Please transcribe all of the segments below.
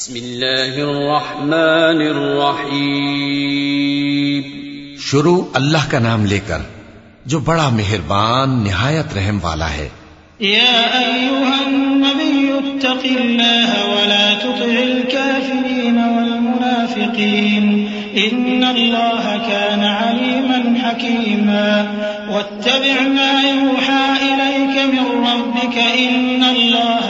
بسم الله الرحمن الرحيم شروع اللہ کا نام لے کر جو بڑا مہربان نہایت رحم والا ہے۔ يا أيها النبي اتق الله ولا تطع الكافرين والمنافقين إن الله كان عليما حكيما واتبع ما يوحى إليك من ربك إن الله كان بما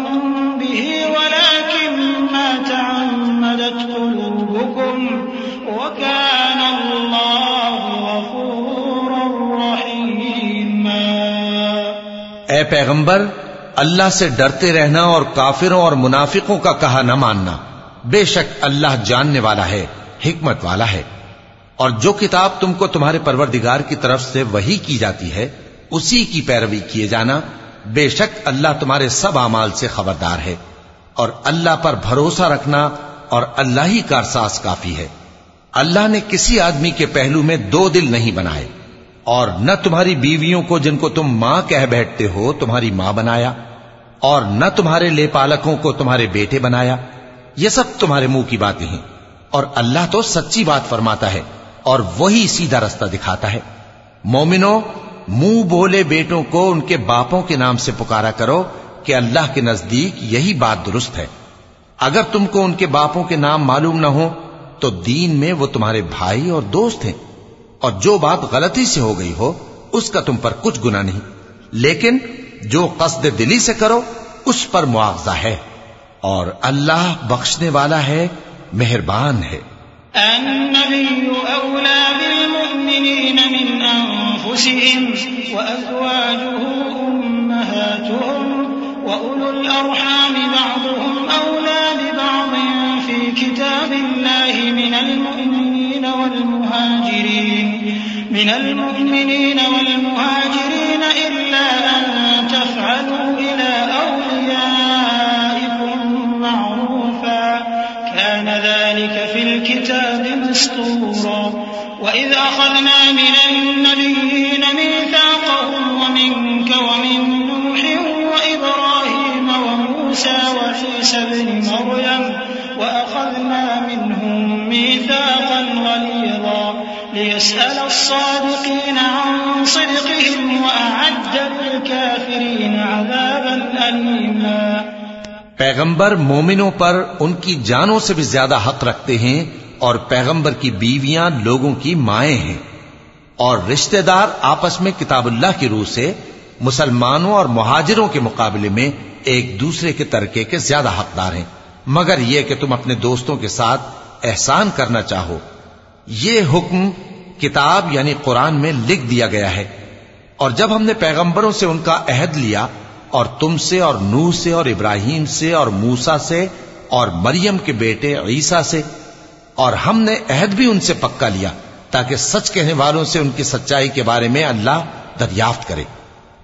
اے پیغمبر، اللہ سے ڈرتے رہنا اور کافروں اور منافقوں کا کہا نہ ماننا، بے شک اللہ جاننے والا ہے، حکمت والا ہے۔ اور جو کتاب تم کو تمہارے پروردگار کی طرف سے وہی کی جاتی ہے، اسی کی پیروی کیے جانا، بے شک اللہ تمہارے سب اعمال سے خبردار ہے۔ اور اللہ پر بھروسہ رکھنا اور اللہ ہی کا احساس کافی ہے۔ اللہ نے کسی آدمی کے پہلو میں دو دل نہیں بنائے۔ اور نہ تمہاری بیویوں کو جن کو تم ماں کہہ بیٹھتے ہو تمہاری ماں بنایا، اور نہ تمہارے لے پالکوں کو تمہارے بیٹے بنایا۔ یہ سب تمہارے منہ کی باتیں ہیں۔ اور اللہ تو سچی بات فرماتا ہے اور وہی سیدھا رستہ دکھاتا ہے۔ مومنو منہ بولے بیٹوں کو ان کے باپوں کے نام سے پکارا کرو کہ اللہ کے نزدیک یہی بات درست ہے۔ اگر تم کو ان کے باپوں کے نام معلوم نہ ہو تو دین میں وہ تمہارے بھائی اور دوست ہیں۔ اور جو بات غلطی سے ہو گئی ہو، اس کا تم پر کچھ گنا نہیں۔ لیکن جو قصد دلی سے کرو، اس پر معاوضہ ہے۔ اور اللہ بخشنے والا ہے، مہربان ہے۔ النبي أولى بالمؤمنين من أنفسهم وأزواجه أمهاتهم وأولو الأرحام بعضهم أولى ببعض في كتاب الله من المؤمنين والمهاجرين۔ من المؤمنين والمهاجرين إلا أن تفعلوا إلى أوليائكم معروفا. كان ذلك في الكتاب مسطورا وإذ أخذنا من النبيين ميثاقهم ومنك ومن نوح وإبراهيم وموسى وعيسى ابن مريم ليسأل الصادقين عن صدقهم وأعد للكافرين عذابا أليما. پیغمبر مومنوں پر ان کی جانوں سے بھی زیادہ حق رکھتے ہیں اور پیغمبر کی بیویاں لوگوں کی مائیں ہیں۔ اور رشتہ دار آپس میں کتاب اللہ کی روح سے مسلمانوں اور مہاجروں کے مقابلے میں ایک دوسرے کے ترکے کے زیادہ حقدار ہیں۔ مگر یہ کہ تم اپنے دوستوں کے ساتھ احسان کرنا چاہو۔ یہ حکم کتاب یعنی قرآن میں لکھ دیا گیا ہے۔ اور جب ہم نے پیغمبروں سے ان کا عہد لیا اور تم سے اور نوح سے اور ابراہیم سے اور موسا سے اور مریم کے بیٹے عیسیٰ سے اور ہم نے عہد بھی ان سے پکا لیا تاکہ سچ کہنے والوں سے ان کی سچائی کے بارے میں اللہ دریافت کرے۔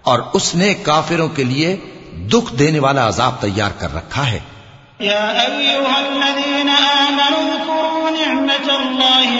اور اس نے کافروں کے لیے دکھ دینے والا عذاب تیار کر رکھا ہے۔ يا أيها آمنوا اذكروا نعمة الله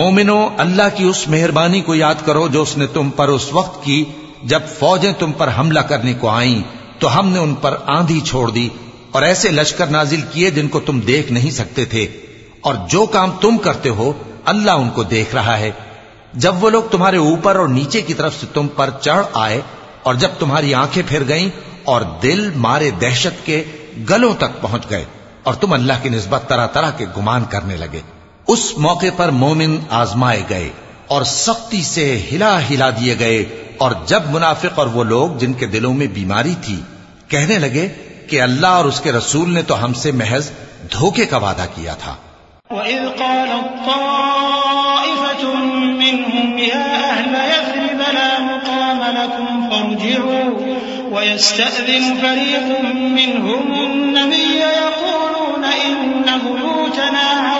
مومنو، اللہ کی اس مہربانی کو یاد کرو جو اس نے تم پر اس وقت کی جب فوجیں تم پر حملہ کرنے کو آئیں، تو ہم نے ان پر آندھی چھوڑ دی اور ایسے لشکر نازل کیے جن کو تم دیکھ نہیں سکتے تھے۔ اور جو کام تم کرتے ہو، اللہ ان کو دیکھ رہا ہے۔ جب وہ لوگ تمہارے اوپر اور نیچے کی طرف سے تم پر چڑھ آئے اور جب تمہاری آنکھیں پھر گئیں اور دل مارے دہشت کے گلوں تک پہنچ گئے اور تم اللہ کی نسبت طرح طرح کے گمان کرنے لگے۔ اس موقع پر مومن آزمائے گئے اور سختی سے ہلا ہلا دیے گئے اور جب منافق اور وہ لوگ جن کے دلوں میں بیماری تھی کہنے لگے کہ اللہ اور اس کے رسول نے تو ہم سے محض دھوکے کا وعدہ کیا تھا۔ وإذ قالت طائفة منهم يا أهل يثرب لا مقام لكم فارجعوا ويستأذن فريق منهم النبي يقولون إن بيوتنا عورة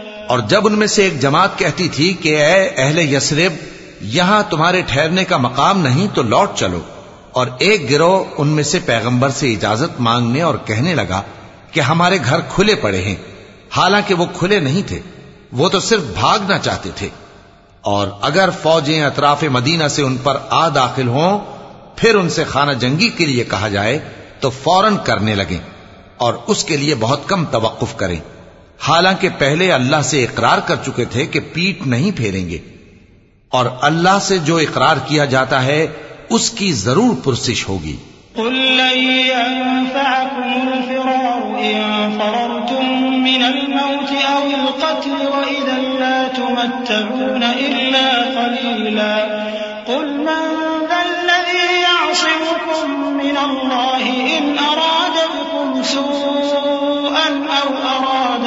اور جب ان میں سے ایک جماعت کہتی تھی کہ اے اہل یسرب، یہاں تمہارے ٹھہرنے کا مقام نہیں تو لوٹ چلو۔ اور ایک گروہ ان میں سے پیغمبر سے اجازت مانگنے اور کہنے لگا کہ ہمارے گھر کھلے پڑے ہیں۔ حالانکہ وہ کھلے نہیں تھے، وہ تو صرف بھاگنا چاہتے تھے۔ اور اگر فوجیں اطراف مدینہ سے ان پر آ داخل ہوں، پھر ان سے خانہ جنگی کے لیے کہا جائے تو فوراً کرنے لگیں اور اس کے لیے بہت کم توقف کریں۔ حالانکہ پہلے اللہ سے اقرار کر چکے تھے کہ پیٹ نہیں پھیریں گے۔ اور اللہ سے جو اقرار کیا جاتا ہے، اس کی ضرور پرسش ہوگی۔ قل لن ينفعكم الفرار إن فررتم من الموت أو القتل وإذا لا تمتعون إلا قليلا قل من ذا الذي يعصمكم من الله إن أراد بكم سوءا أو أراد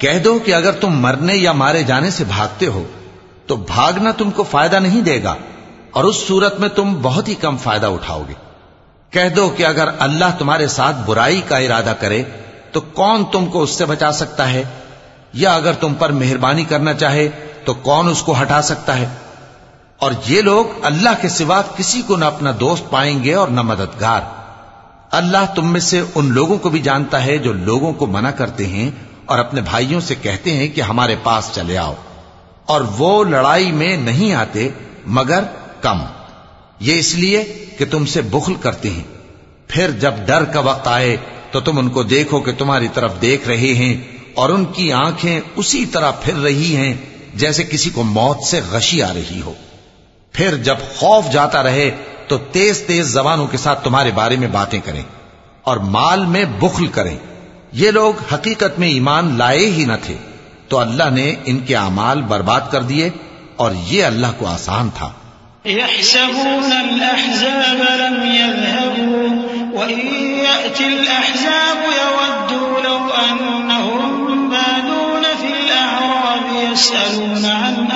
کہہ دو کہ اگر تم مرنے یا مارے جانے سے بھاگتے ہو، تو بھاگنا تم کو فائدہ نہیں دے گا، اور اس صورت میں تم بہت ہی کم فائدہ اٹھاؤ گے۔ کہہ دو کہ اگر اللہ تمہارے ساتھ برائی کا ارادہ کرے، تو کون تم کو اس سے بچا سکتا ہے؟ یا اگر تم پر مہربانی کرنا چاہے، تو کون اس کو ہٹا سکتا ہے؟ اور یہ لوگ اللہ کے سوا کسی کو نہ اپنا دوست پائیں گے اور نہ مددگار۔ اللہ تم میں سے ان لوگوں کو بھی جانتا ہے جو لوگوں کو منع کرتے ہیں اور اپنے بھائیوں سے کہتے ہیں کہ ہمارے پاس چلے آؤ۔ اور وہ لڑائی میں نہیں آتے، مگر کم۔ یہ اس لیے کہ تم سے بخل کرتے ہیں۔ پھر جب ڈر کا وقت آئے تو تم ان کو دیکھو کہ تمہاری طرف دیکھ رہے ہیں اور ان کی آنکھیں اسی طرح پھر رہی ہیں جیسے کسی کو موت سے غشی آ رہی ہو۔ پھر جب خوف جاتا رہے تو تیز تیز زبانوں کے ساتھ تمہارے بارے میں باتیں کریں اور مال میں بخل کریں۔ یہ لوگ حقیقت میں ایمان لائے ہی نہ تھے۔ تو اللہ نے ان کے اعمال برباد کر دیے اور یہ اللہ کو آسان تھا۔ يحسبون الأحزاب لم يذهبوا وإن يأتي الأحزاب يودوا لو أنهم بادون في الأعراب يسألون عن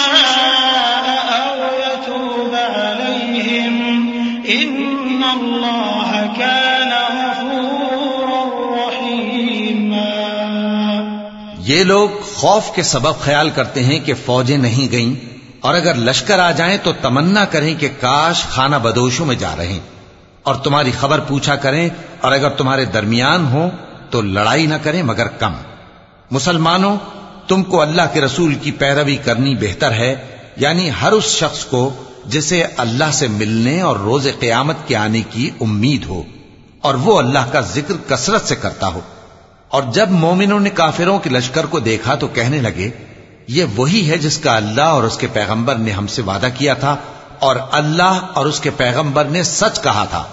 الله كان غفورا رحيما یہ لوگ خوف کے سبب خیال کرتے ہیں کہ فوجیں نہیں گئیں اور اگر لشکر آ جائیں تو تمنا کریں کہ کاش خانہ بدوشوں میں جا رہے اور تمہاری خبر پوچھا کریں اور اگر تمہارے درمیان ہو تو لڑائی نہ کریں مگر کم۔ مسلمانوں، تم کو اللہ کے رسول کی پیروی کرنی بہتر ہے یعنی ہر اس شخص کو جسے اللہ سے ملنے اور روز قیامت کے آنے کی امید ہو اور وہ اللہ کا ذکر کثرت سے کرتا ہو۔ اور جب مومنوں نے کافروں کے لشکر کو دیکھا تو کہنے لگے، یہ وہی ہے جس کا اللہ اور اس کے پیغمبر نے ہم سے وعدہ کیا تھا اور اللہ اور اس کے پیغمبر نے سچ کہا تھا۔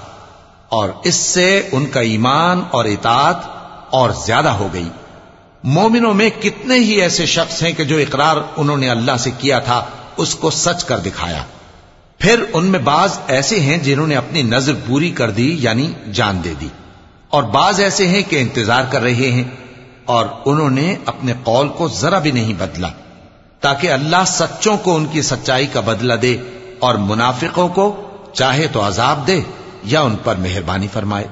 اور اس سے ان کا ایمان اور اطاعت اور زیادہ ہو گئی۔ مومنوں میں کتنے ہی ایسے شخص ہیں کہ جو اقرار انہوں نے اللہ سے کیا تھا، اس کو سچ کر دکھایا۔ پھر ان میں بعض ایسے ہیں جنہوں نے اپنی نظر پوری کر دی یعنی جان دے دی۔ اور بعض ایسے ہیں کہ انتظار کر رہے ہیں اور انہوں نے اپنے قول کو ذرا بھی نہیں بدلا، تاکہ اللہ سچوں کو ان کی سچائی کا بدلہ دے اور منافقوں کو چاہے تو عذاب دے یا ان پر مہربانی فرمائے۔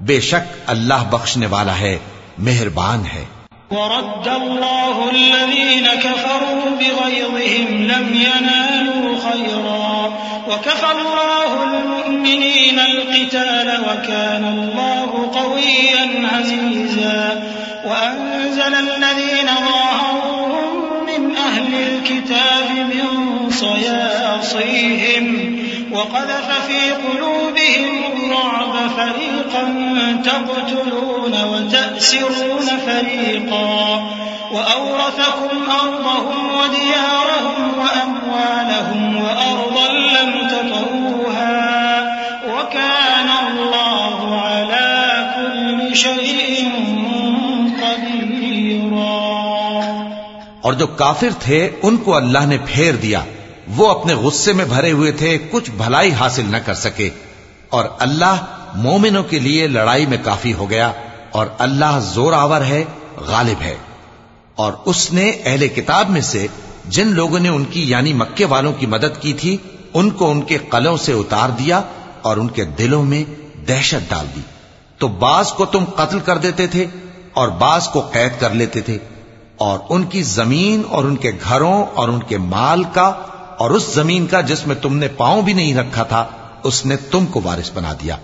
بے شک اللہ بخشنے والا ہے، مہربان ہے۔ ورد الله الذين كفروا بغيظهم لم ينالوا خيرا. وكفى الله المؤمنين القتال وكان الله قويا عزيزا. وأنزل الذين ظاهروهم من أهل الكتاب من صياصيهم. وقذف في قلوبهم الرعب فريقا تقتلون وتأسرون فريقا وأورثكم أرضهم وديارهم وأموالهم وأرضا لم تطروها وكان الله على كل شيء قديرا جو کافر تھے ان کو اللہ نے پھیر دیا۔ وہ اپنے غصے میں بھرے ہوئے تھے، کچھ بھلائی حاصل نہ کر سکے۔ اور اللہ مومنوں کے لیے لڑائی میں کافی ہو گیا، اور اللہ زور آور ہے، غالب ہے۔ اور اس نے اہل کتاب میں سے جن لوگوں نے ان کی یعنی مکے والوں کی مدد کی تھی، ان کو ان کے قلوں سے اتار دیا اور ان کے دلوں میں دہشت ڈال دی۔ تو بعض کو تم قتل کر دیتے تھے اور بعض کو قید کر لیتے تھے۔ اور ان کی زمین اور ان کے گھروں اور ان کے مال کا اور اس زمین کا جس میں تم نے پاؤں بھی نہیں رکھا تھا، اس نے تم کو وارث بنا دیا۔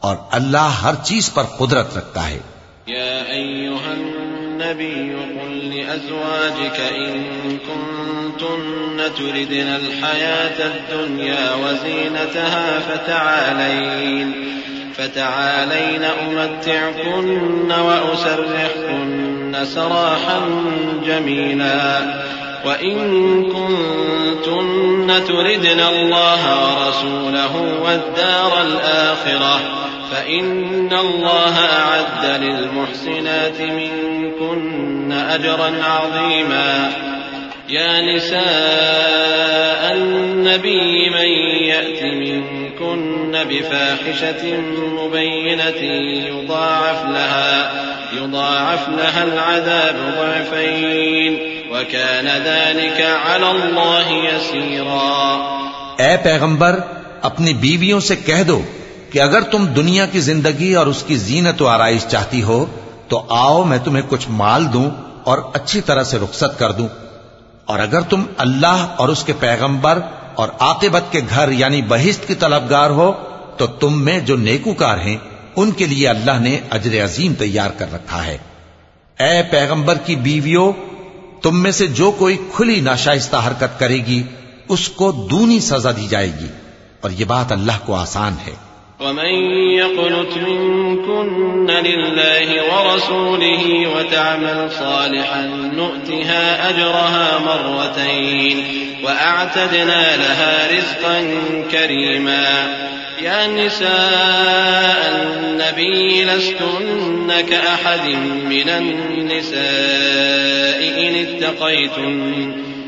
اور اللہ ہر چیز پر قدرت رکھتا ہے۔ يا أيها النبي قل لأزواجك إن كنتن تردن الحياة الدنيا وزينتها فتعالين فتعالين أمتعكن وأسرحكن سراحا جميلا وإن كنتن تردن الله ورسوله والدار الآخرة فإن الله أعد للمحسنات منكن أجرا عظيما. يا نساء النبي من يأت منكن بفاحشة مبينة يضاعف لها يضاعف لها العذاب ضعفين. وكان ذلك على الله يسيرا. اے پیغمبر، اپنی بیویوں سے کہہ دو کہ اگر تم دنیا کی زندگی اور اس کی زینت و آرائش چاہتی ہو، تو آؤ میں تمہیں کچھ مال دوں اور اچھی طرح سے رخصت کر دوں۔ اور اگر تم اللہ اور اس کے پیغمبر اور عاقبت کے گھر یعنی بہشت کی طلبگار ہو، تو تم میں جو نیکوکار ہیں، ان کے لیے اللہ نے اجر عظیم تیار کر رکھا ہے۔ اے پیغمبر کی بیویوں تم میں سے جو کوئی کھلی ناشائستہ حرکت کرے گی، اس کو دونی سزا دی جائے گی۔ اور یہ بات اللہ کو آسان ہے۔ ومن يقنت منكن لله ورسوله وتعمل صالحا نؤتها أجرها مرتين وأعتدنا لها رزقا كريما يا نساء النبي لستن كأحد من النساء إن اتقيتن.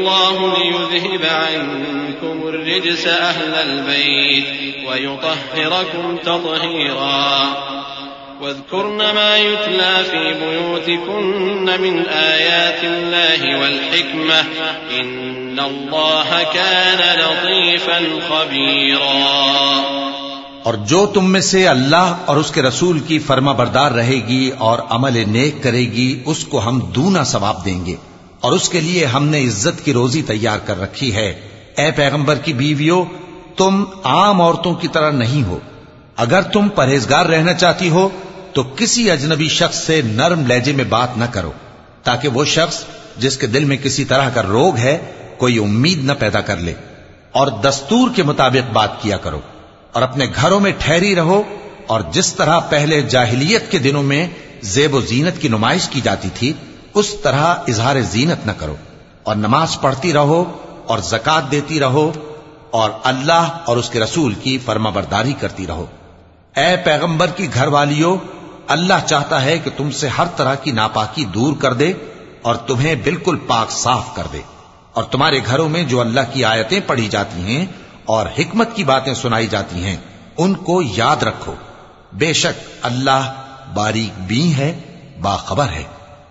الله ليذهب عنكم الرجس أهل البيت ويطهركم تطهيرا. واذكرن ما يتلى في بيوتكن من آيات الله والحكمة إن الله كان لطيفا خبيرا. اور جو تم میں سے اللہ اور اس کے رسول کی فرما بردار رہے گی اور عمل نیک کرے گی، اس کو ہم دونا ثواب دیں گے۔ اور اس کے لیے ہم نے عزت کی روزی تیار کر رکھی ہے۔ اے پیغمبر کی بیویوں، تم عام عورتوں کی طرح نہیں ہو۔ اگر تم پرہیزگار رہنا چاہتی ہو، تو کسی اجنبی شخص سے نرم لہجے میں بات نہ کرو، تاکہ وہ شخص جس کے دل میں کسی طرح کا روگ ہے، کوئی امید نہ پیدا کر لے۔ اور دستور کے مطابق بات کیا کرو۔ اور اپنے گھروں میں ٹھہری رہو، اور جس طرح پہلے جاہلیت کے دنوں میں زیب و زینت کی نمائش کی جاتی تھی اس طرح اظہار زینت نہ کرو اور نماز پڑھتی رہو اور زکات دیتی رہو اور اللہ اور اس کے رسول کی فرما برداری کرتی رہو۔ اے پیغمبر کی گھر والیوں، اللہ چاہتا ہے کہ تم سے ہر طرح کی ناپاکی دور کر دے اور تمہیں بالکل پاک صاف کر دے۔ اور تمہارے گھروں میں جو اللہ کی آیتیں پڑھی جاتی ہیں اور حکمت کی باتیں سنائی جاتی ہیں، ان کو یاد رکھو۔ بے شک اللہ باریک بھی ہے، باخبر ہے۔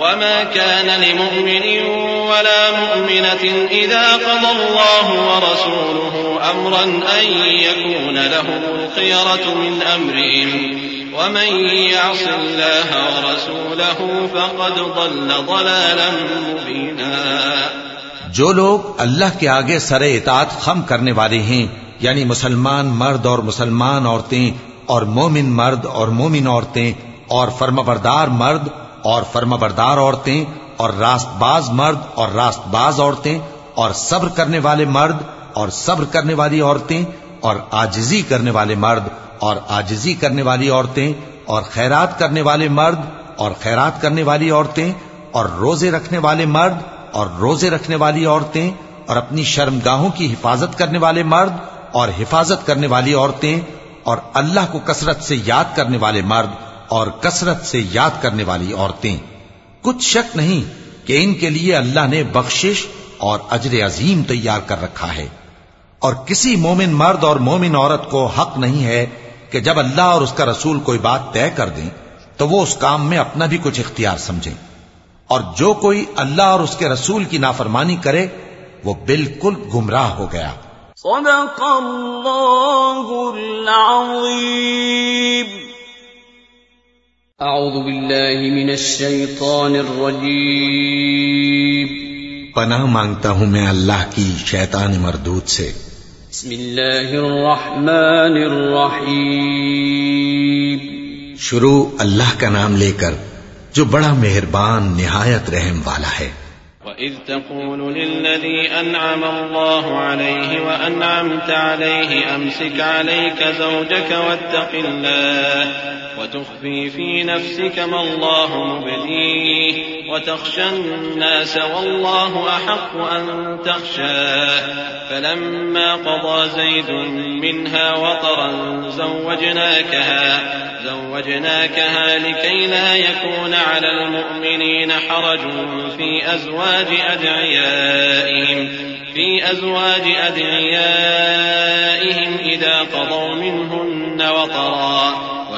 وما كان لمؤمن ولا مؤمنة إذا قضى الله ورسوله أمرا أن يكون لهم الخيرة من أمرهم ومن يعص الله ورسوله فقد ضل ضلالا مبينا جو لوگ اللہ کے آگے سر اطاعت خم کرنے والے ہیں یعنی مسلمان مرد اور مسلمان عورتیں اور مومن مرد اور مومن عورتیں اور فرمبردار مرد اور فرما بردار عورتیں اور راست باز مرد اور راست باز عورتیں اور صبر کرنے والے مرد اور صبر کرنے والی عورتیں اور آجزی کرنے والے مرد اور آجزی کرنے والی عورتیں اور خیرات کرنے والے مرد اور خیرات کرنے والی عورتیں اور روزے رکھنے والے مرد اور روزے رکھنے والی عورتیں اور اپنی شرمگاہوں کی حفاظت کرنے والے مرد اور حفاظت کرنے والی عورتیں اور اللہ کو کثرت سے یاد کرنے والے مرد اور کثرت سے یاد کرنے والی عورتیں۔ کچھ شک نہیں کہ ان کے لیے اللہ نے بخشش اور اجر عظیم تیار کر رکھا ہے۔ اور کسی مومن مرد اور مومن عورت کو حق نہیں ہے کہ جب اللہ اور اس کا رسول کوئی بات طے کر دیں، تو وہ اس کام میں اپنا بھی کچھ اختیار سمجھیں۔ اور جو کوئی اللہ اور اس کے رسول کی نافرمانی کرے، وہ بالکل گمراہ ہو گیا۔ صدق اللہ العظیم۔ اعوذ باللہ من الشیطان الرجیم پناہ مانگتا ہوں میں اللہ کی شیطان مردود سے۔ بسم اللہ الرحمن الرحیم. شروع اللہ کا نام لے کر جو بڑا مہربان نہایت رحم والا ہے۔ وإذ تقول للذي أنعم الله عليه وأنعمت عليه أمسك عليك زوجك واتق الله وتخفي في نفسك ما الله مبديه وتخشى الناس والله أحق أن تخشاه. فلما قضى زيد منها وطرا زوجناكها زوجناكها لكي لا يكون على المؤمنين حرج في أزواج أدعيائهم في أزواج أدعيائهم إذا قضوا منهن وطرا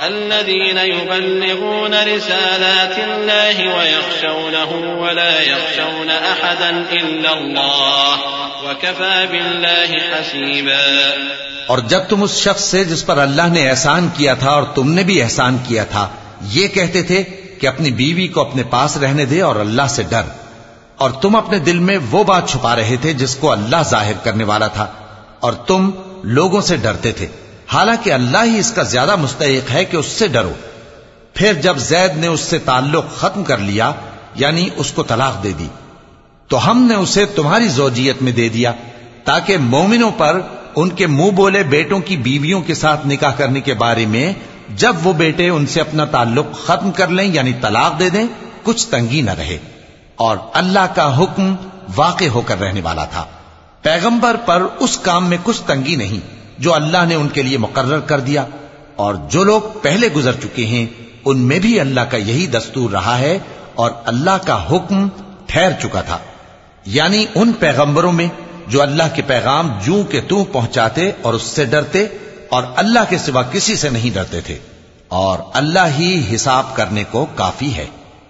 الذين يبلغون رسالات الله ويخشونه ولا يخشون أحدا إلا الله وكفى بالله حسيبا. اور جب تم اس شخص سے جس پر اللہ نے احسان کیا تھا اور تم نے بھی احسان کیا تھا، یہ کہتے تھے کہ اپنی بیوی کو اپنے پاس رہنے دے اور اللہ سے ڈر۔ اور تم اپنے دل میں وہ بات چھپا رہے تھے جس کو اللہ ظاہر کرنے والا تھا۔ اور تم لوگوں سے ڈرتے تھے۔ حالانکہ اللہ ہی اس کا زیادہ مستحق ہے کہ اس سے ڈرو۔ پھر جب زید نے اس سے تعلق ختم کر لیا یعنی اس کو طلاق دے دی، تو ہم نے اسے تمہاری زوجیت میں دے دیا تاکہ مومنوں پر ان کے منہ بولے بیٹوں کی بیویوں کے ساتھ نکاح کرنے کے بارے میں جب وہ بیٹے ان سے اپنا تعلق ختم کر لیں یعنی طلاق دے دیں، کچھ تنگی نہ رہے۔ اور اللہ کا حکم واقع ہو کر رہنے والا تھا۔ پیغمبر پر اس کام میں کچھ تنگی نہیں۔ جو اللہ نے ان کے لیے مقرر کر دیا۔ اور جو لوگ پہلے گزر چکے ہیں، ان میں بھی اللہ کا یہی دستور رہا ہے اور اللہ کا حکم ٹھہر چکا تھا۔ یعنی ان پیغمبروں میں جو اللہ کے پیغام جو کہ تو پہنچاتے اور اس سے ڈرتے اور اللہ کے سوا کسی سے نہیں ڈرتے تھے۔ اور اللہ ہی حساب کرنے کو کافی ہے۔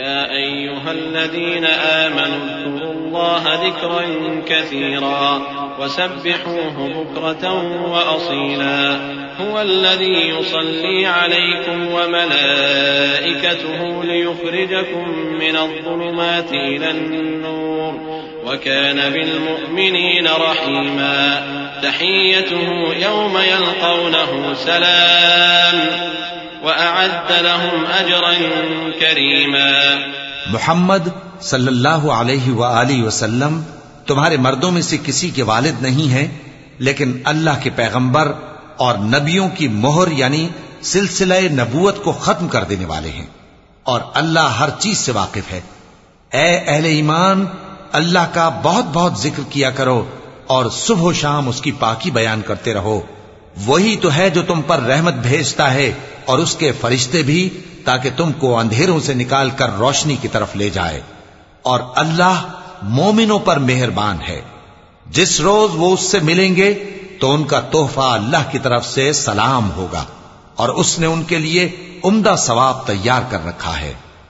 يا أيها الذين آمنوا اذكروا الله ذكرا كثيرا وسبحوه بكرة وأصيلا هو الذي يصلي عليكم وملائكته ليخرجكم من الظلمات إلى النور وكان بالمؤمنين رحيما تحيته يوم يلقونه سلام وأعد لهم أجرا كريما. محمد صلی اللہ علیہ وآلہ وسلم تمہارے مردوں میں سے کسی کے والد نہیں ہیں، لیکن اللہ کے پیغمبر اور نبیوں کی مہر یعنی سلسلہ نبوت کو ختم کر دینے والے ہیں اور اللہ ہر چیز سے واقف ہے۔ اے اہل ایمان، اللہ کا بہت بہت ذکر کیا کرو اور صبح و شام اس کی پاکی بیان کرتے رہو۔ وہی تو ہے جو تم پر رحمت بھیجتا ہے اور اس کے فرشتے بھی تاکہ تم کو اندھیروں سے نکال کر روشنی کی طرف لے جائے۔ اور اللہ مومنوں پر مہربان ہے۔ جس روز وہ اس سے ملیں گے تو ان کا تحفہ اللہ کی طرف سے سلام ہوگا اور اس نے ان کے لیے عمدہ ثواب تیار کر رکھا ہے۔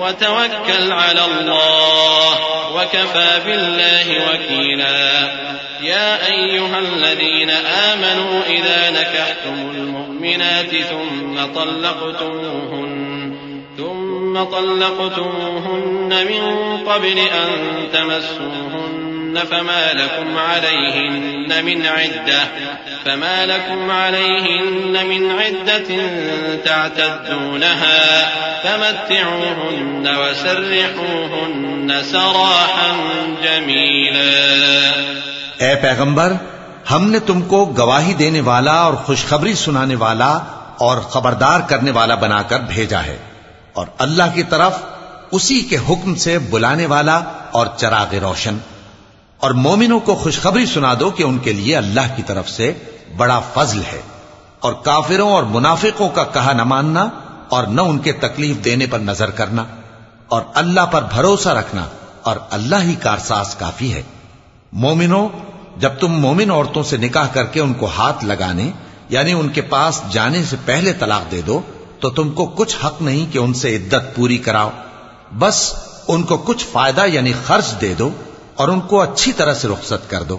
وتوكل على الله وكفى بالله وكيلا. يا أيها الذين آمنوا إذا نكحتم المؤمنات ثم طلقتموهن ثم طلقتموهن من قبل أن تمسوهن فما لكم عليهن من عدة فما لكم عليهن من عدة تعتدونها. فمتعوهن وسرحوهن سراحا جميلا. اے پیغمبر، ہم نے تم کو گواہی دینے والا اور خوشخبری سنانے والا اور خبردار کرنے والا بنا کر بھیجا ہے اور اللہ کی طرف اسی کے حکم سے بلانے والا اور چراغ روشن۔ اور مومنوں کو خوشخبری سنا دو کہ ان کے لیے اللہ کی طرف سے بڑا فضل ہے۔ اور کافروں اور منافقوں کا کہا نہ ماننا اور نہ ان کے تکلیف دینے پر نظر کرنا اور اللہ پر بھروسہ رکھنا اور اللہ ہی کارساز کافی ہے۔ مومنوں، جب تم مومن عورتوں سے نکاح کر کے ان کو ہاتھ لگانے یعنی ان کے پاس جانے سے پہلے طلاق دے دو، تو تم کو کچھ حق نہیں کہ ان سے عدت پوری کراؤ۔ بس ان کو کچھ فائدہ یعنی خرچ دے دو اور ان کو اچھی طرح سے رخصت کر دو۔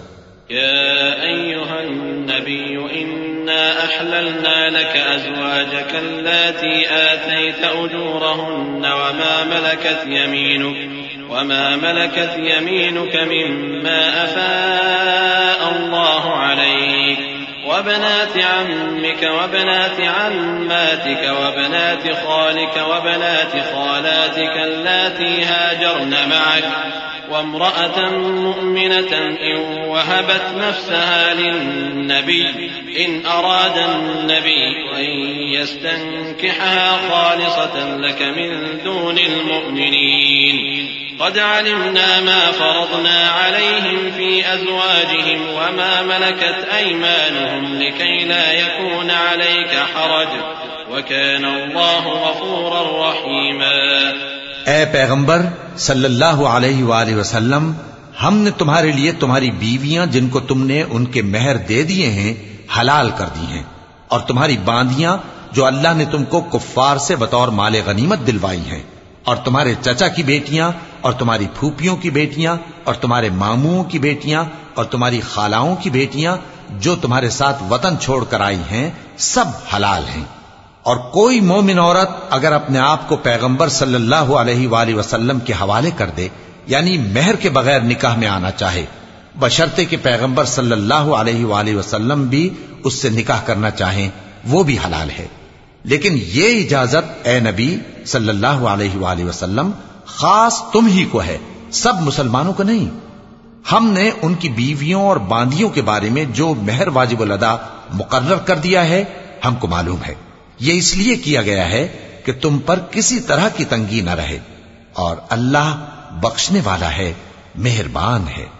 إنا أحللنا لك أزواجك اللاتي آتيت أجورهن وما ملكت يمينك وما ملكت يمينك مما أفاء الله عليك وبنات عمك وبنات عماتك وبنات خالك وبنات خالاتك اللاتي هاجرن معك وامرأة مؤمنة إن وهبت نفسها للنبي إن أراد النبي أن يستنكحها خالصة لك من دون المؤمنين. قد علمنا ما فرضنا عليهم في أزواجهم وما ملكت أيمانهم لكي لا يكون عليك حرج. وكان الله غفورا رحيما. اے پیغمبر، صلی اللہ علیہ وآلہ وسلم، ہم نے تمہارے لیے تمہاری بیویاں جن کو تم نے ان کے مہر دے دیے ہیں حلال کر دی ہیں اور تمہاری باندیاں جو اللہ نے تم کو کفار سے بطور مال غنیمت دلوائی ہیں اور تمہارے چچا کی بیٹیاں اور تمہاری پھوپھیوں کی بیٹیاں اور تمہارے ماموں کی بیٹیاں اور تمہاری خالاؤں کی بیٹیاں جو تمہارے ساتھ وطن چھوڑ کر آئی ہیں سب حلال ہیں اور کوئی مومن عورت اگر اپنے آپ کو پیغمبر صلی اللہ علیہ وآلہ وسلم کے حوالے کر دے یعنی مہر کے بغیر نکاح میں آنا چاہے بشرطے کے پیغمبر صلی اللہ علیہ وآلہ وسلم بھی اس سے نکاح کرنا چاہیں، وہ بھی حلال ہے۔ لیکن یہ اجازت اے نبی صلی اللہ علیہ وآلہ وسلم، خاص تم ہی کو ہے، سب مسلمانوں کو نہیں۔ ہم نے ان کی بیویوں اور باندیوں کے بارے میں جو مہر واجب الادا مقرر کر دیا ہے، ہم کو معلوم ہے۔ یہ اس لیے کیا گیا ہے کہ تم پر کسی طرح کی تنگی نہ رہے، اور اللہ بخشنے والا ہے، مہربان ہے۔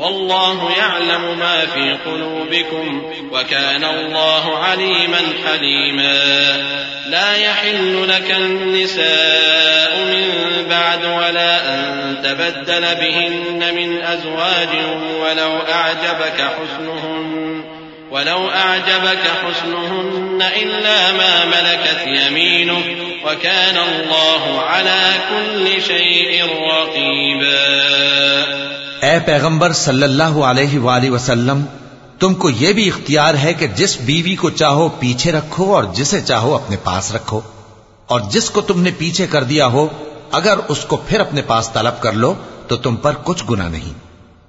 والله يعلم ما في قلوبكم وكان الله عليما حليما. لا يحل لك النساء من بعد ولا أن تبدل بهن من أزواج ولو أعجبك حسنهن ولو أعجبك حسنهن إلا ما ملكت يمينك وكان الله على كل شيء رقيبا. اے پیغمبر صلی اللہ علیہ وآلہ وسلم، تم کو یہ بھی اختیار ہے کہ جس بیوی کو چاہو پیچھے رکھو اور جسے چاہو اپنے پاس رکھو۔ اور جس کو تم نے پیچھے کر دیا ہو، اگر اس کو پھر اپنے پاس طلب کر لو، تو تم پر کچھ گنا نہیں۔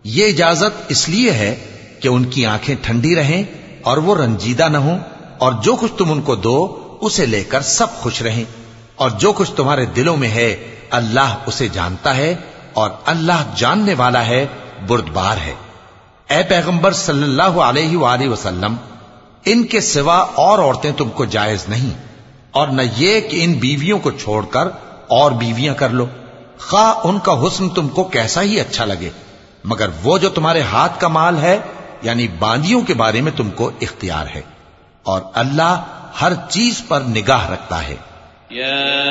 یہ اجازت اس لیے ہے کہ ان کی آنکھیں ٹھنڈی رہیں اور وہ رنجیدہ نہ ہوں، اور جو کچھ تم ان کو دو، اسے لے کر سب خوش رہیں۔ اور جو کچھ تمہارے دلوں میں ہے، اللہ اسے جانتا ہے اور اللہ جاننے والا ہے، بردبار ہے۔ اے پیغمبر صلی اللہ علیہ وآلہ وسلم، ان کے سوا اور عورتیں تم کو جائز نہیں، اور نہ یہ کہ ان بیویوں کو چھوڑ کر اور بیویاں کر لو۔ خواہ ان کا حسن تم کو کیسا ہی اچھا لگے، مگر وہ جو تمہارے ہاتھ کا مال ہے یعنی باندیوں کے بارے میں تم کو اختیار ہے۔ اور اللہ ہر چیز پر نگاہ رکھتا ہے۔ يا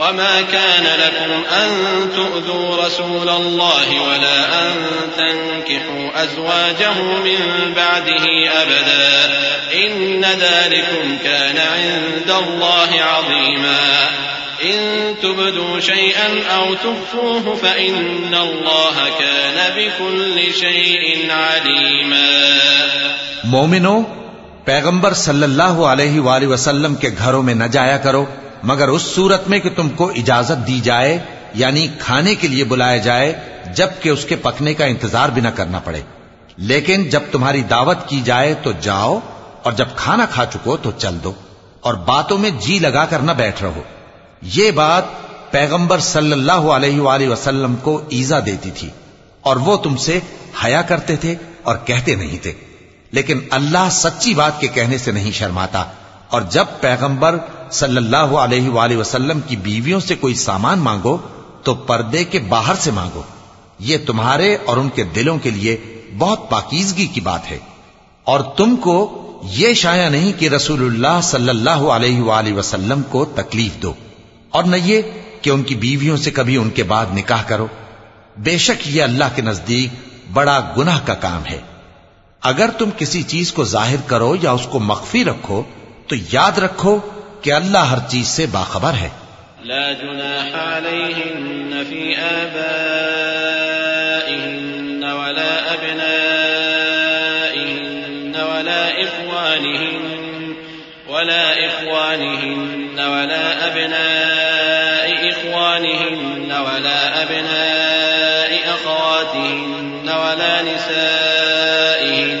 وما كان لكم أن تؤذوا رسول الله ولا أن تنكحوا أزواجه من بعده أبدا إن ذلكم كان عند الله عظيما إن تبدوا شيئا أو تخفوه فإن الله كان بكل شيء عليما مومنو پیغمبر صلی اللہ علیہ وآلہ وسلم کے گھروں میں نہ جایا کرو۔ مگر اس صورت میں کہ تم کو اجازت دی جائے یعنی کھانے کے لیے بلایا جائے جبکہ اس کے پکنے کا انتظار بھی نہ کرنا پڑے۔ لیکن جب تمہاری دعوت کی جائے تو جاؤ، اور جب کھانا کھا چکو تو چل دو، اور باتوں میں جی لگا کر نہ بیٹھ رہو۔ یہ بات پیغمبر صلی اللہ علیہ وآلہ وسلم کو ایزا دیتی تھی، اور وہ تم سے حیا کرتے تھے اور کہتے نہیں تھے۔ لیکن اللہ سچی بات کے کہنے سے نہیں شرماتا، اور جب پیغمبر صلی اللہ علیہ وآلہ وسلم کی بیویوں سے کوئی سامان مانگو تو پردے کے باہر سے مانگو۔ یہ تمہارے اور ان کے دلوں کے لیے بہت پاکیزگی کی بات ہے۔ اور تم کو یہ شایا نہیں کہ رسول اللہ صلی اللہ علیہ وآلہ وسلم کو تکلیف دو۔ اور نہ یہ کہ ان کی بیویوں سے کبھی ان کے بعد نکاح کرو۔ بے شک یہ اللہ کے نزدیک بڑا گناہ کا کام ہے۔ اگر تم کسی چیز کو ظاہر کرو یا اس کو مخفی رکھو تو یاد رکھو کہ اللہ ہر چیز سے باخبر ہے لا جناح عليهن في آبائهن ولا أبنائهن ولا إخوانهن ولا إخوانهن ولا أبناء إخوانهن ولا أبناء أخواتهن ولا نسائهن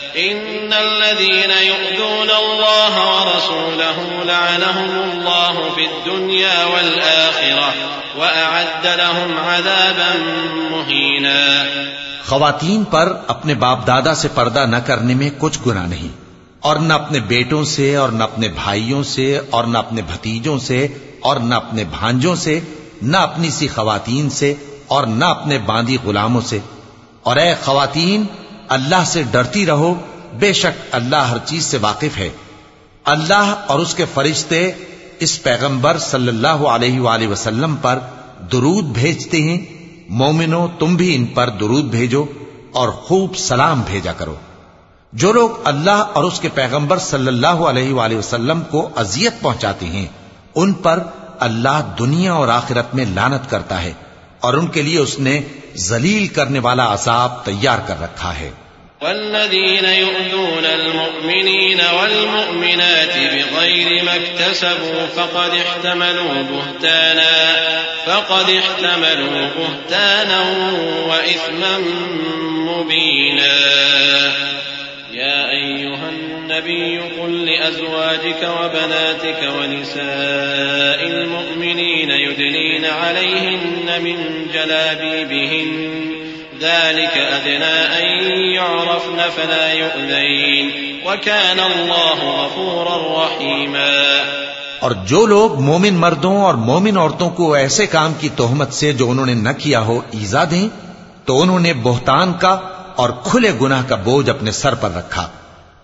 إن الذين يؤذون الله ورسوله لعنهم الله في الدنيا والآخرة وأعد لهم عذابا مهينا۔ خواتین پر اپنے باپ دادا سے پردہ نہ کرنے میں کچھ گناہ نہیں، اور نہ اپنے بیٹوں سے، اور نہ اپنے بھائیوں سے، اور نہ اپنے بھتیجوں سے، اور نہ اپنے بھانجوں سے، نہ اپنی سی خواتین سے، اور نہ اپنے باندی غلاموں سے۔ اور اے خواتین اللہ سے ڈرتی رہو، بے شک اللہ ہر چیز سے واقف ہے۔ اللہ اور اس کے فرشتے اس پیغمبر صلی اللہ علیہ وآلہ وسلم پر درود بھیجتے ہیں۔ مومنو تم بھی ان پر درود بھیجو اور خوب سلام بھیجا کرو۔ جو لوگ اللہ اور اس کے پیغمبر صلی اللہ علیہ وآلہ وسلم کو اذیت پہنچاتے ہیں، ان پر اللہ دنیا اور آخرت میں لانت کرتا ہے۔ اور ان کے لیے اس نے ذلیل کرنے والا عذاب تیار کر رکھا ہے۔ والذين يؤذون المؤمنين والمؤمنات بغير ما اكتسبوا فقد احتملوا بهتانا فقد احتملوا بهتانا وإثما مبينا يا أيها النبي قل لأزواجك وبناتك ونساء المؤمنين يدنين عليهن من جلابيبهن. ذلك أدنى أن يعرفن فلا يؤذين. وكان الله غفورا رحيما. اور جو لوگ مومن مردوں اور مومن عورتوں کو ایسے کام کی تہمت سے جو انہوں نے نہ کیا ہو ایزا دیں، تو انہوں نے بہتان کا اور کھلے گناہ کا بوجھ اپنے سر پر رکھا۔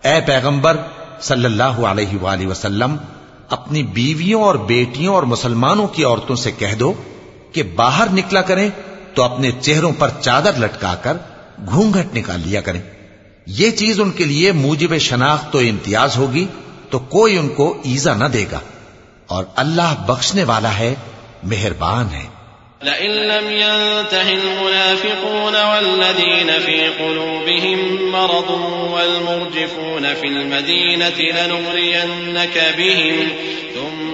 اے پیغمبر صلی اللہ علیہ وآلہ وسلم، اپنی بیویوں اور بیٹیوں اور مسلمانوں کی عورتوں سے کہہ دو کہ باہر نکلا کریں تو اپنے چہروں پر چادر لٹکا کر گھونگھٹ نکال لیا کریں۔ یہ چیز ان کے لیے موجب شناخت تو امتیاز ہوگی، تو کوئی ان کو ایزا نہ دے گا۔ اور اللہ بخشنے والا ہے، مہربان ہے۔ لئن لم ينته المنافقون والذين في قلوبهم مرض والمرجفون في المدينة لنغرينك بهم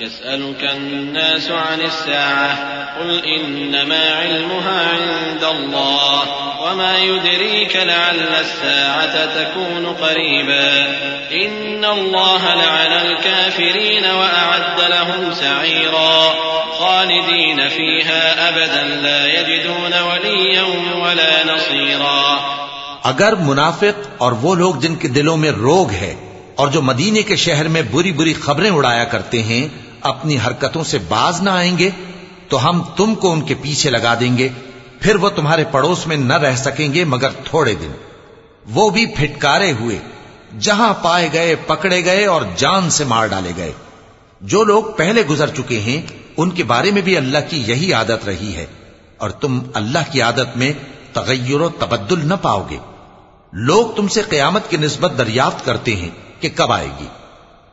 يسألك الناس عن الساعة، قل إنما علمها عند الله، وما يدريك لعل الساعة تكون قريبا. إن الله لعن الكافرين وأعد لهم سعيرا. خالدين فيها أبدا، لا يجدون وليا ولا نصيرا. اگر منافق اور وہ لوگ جن کے دلوں میں روگ ہے اور جو مدینے کے شہر میں بری بری خبریں اڑایا کرتے ہیں اپنی حرکتوں سے باز نہ آئیں گے، تو ہم تم کو ان کے پیچھے لگا دیں گے، پھر وہ تمہارے پڑوس میں نہ رہ سکیں گے مگر تھوڑے دن۔ وہ بھی پھٹکارے ہوئے، جہاں پائے گئے، پکڑے گئے اور جان سے مار ڈالے گئے۔ جو لوگ پہلے گزر چکے ہیں، ان کے بارے میں بھی اللہ کی یہی عادت رہی ہے۔ اور تم اللہ کی عادت میں تغیر و تبدل نہ پاؤ گے۔ لوگ تم سے قیامت کی نسبت دریافت کرتے ہیں کہ کب آئے گی۔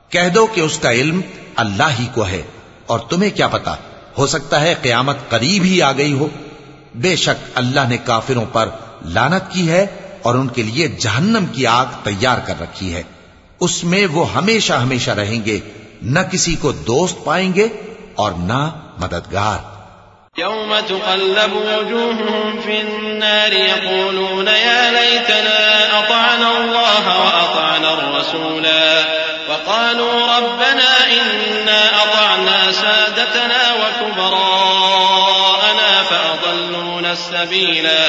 کہہ دو کہ اس کا علم اللہ ہی کو ہے اور تمہیں کیا پتا؟ ہو سکتا ہے قیامت قریب ہی آ گئی ہو۔ بے شک اللہ نے کافروں پر لانت کی ہے اور ان کے لیے جہنم کی آگ تیار کر رکھی ہے۔ اس میں وہ ہمیشہ ہمیشہ رہیں گے، نہ کسی کو دوست پائیں گے اور نہ مددگار۔ يوم تقلب وجوههم في النار يقولون يا ليتنا أطعنا الله وأطعنا الرسولا۔ وقالوا ربنا إنا أطعنا سادتنا وكبراءنا فأضلونا السبيلا.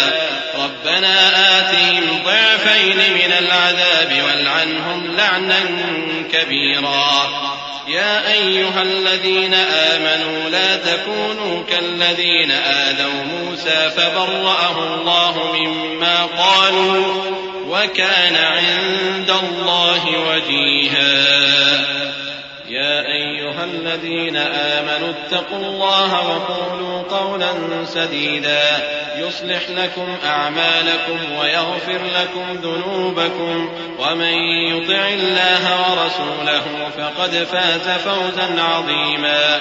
ربنا آتهم ضعفين من العذاب والعنهم لعنا كبيرا. يا أيها الذين آمنوا لا تكونوا كالذين آذوا موسى فبرأه الله مما قالوا وكان عند الله وجيها. يا أيها الذين آمنوا اتقوا الله وقولوا قولا سديدا. يصلح لكم أعمالكم ويغفر لكم ذنوبكم. ومن يطع الله ورسوله فقد فاز فوزا عظيما.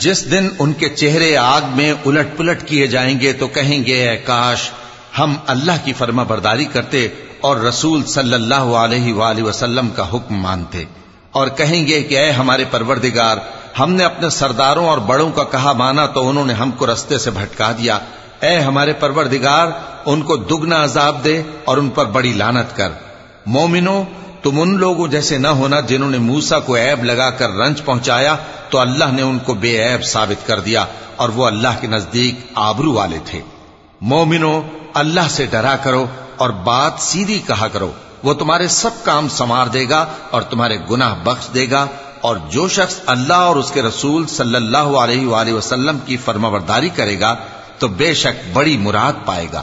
جس دن ان کے چہرے آگ میں الٹ پلٹ کیے جائیں گے تو کہیں گے اے کاش، ہم اللہ کی فرما برداری کرتے اور رسول صلی اللہ علیہ وآلہ وسلم کا حکم مانتے اور کہیں گے کہ اے ہمارے پروردگار، ہم نے اپنے سرداروں اور بڑوں کا کہا مانا تو انہوں نے ہم کو رستے سے بھٹکا دیا۔ اے ہمارے پروردگار، ان کو دگنا عذاب دے اور ان پر بڑی لانت کر۔ مومنو، تم ان لوگوں جیسے نہ ہونا جنہوں نے موسا کو عیب لگا کر رنج پہنچایا، تو اللہ نے ان کو بے عیب ثابت کر دیا اور وہ اللہ کے نزدیک آبرو والے تھے۔ مومنو، اللہ سے ڈرا کرو اور بات سیدھی کہا کرو، وہ تمہارے سب کام سنوار دے گا اور تمہارے گناہ بخش دے گا، اور جو شخص اللہ اور اس کے رسول صلی اللہ علیہ وآلہ وسلم کی فرماورداری کرے گا، تو بے شک بڑی مراد پائے گا۔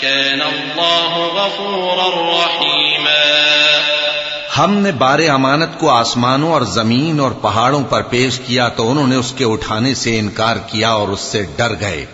وكان الله غفورا رحيما. ہم نے بار امانت کو آسمانوں اور زمین اور پہاڑوں پر پیش کیا تو انہوں نے اس کے اٹھانے سے انکار کیا اور اس سے ڈر گئے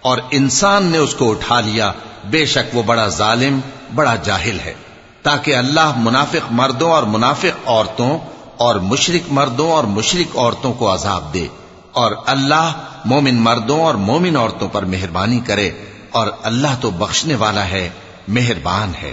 اور انسان نے اس کو اٹھا لیا۔ بے شک وہ بڑا ظالم، بڑا جاہل ہے۔ تاکہ اللہ منافق مردوں اور منافق عورتوں اور مشرق مردوں اور مشرق عورتوں کو عذاب دے اور اللہ مومن مردوں اور مومن عورتوں پر مہربانی کرے۔ اور اللہ تو بخشنے والا ہے مہربان ہے۔